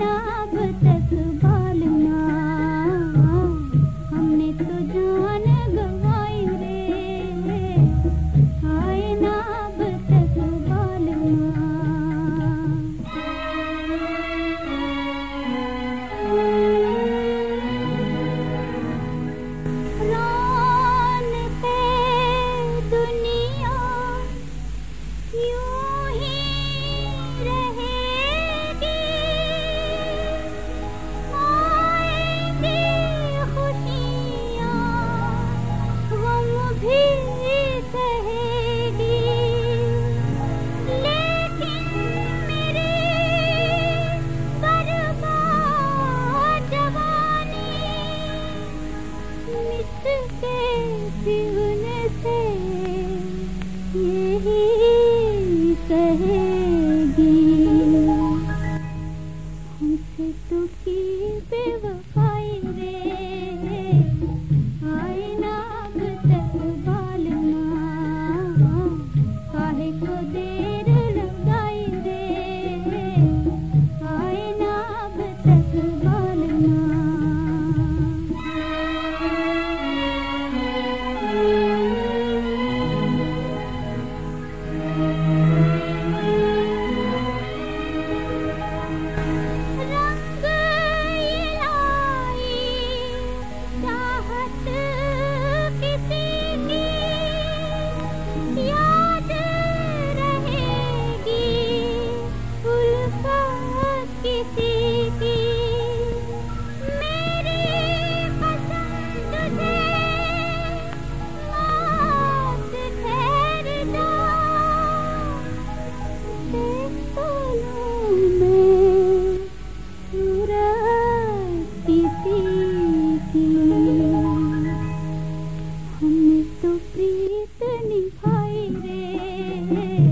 लागता कहेगी। हमसे तो की बेवफाई रे। आए तक बालना काहे को दे Mm-hmm.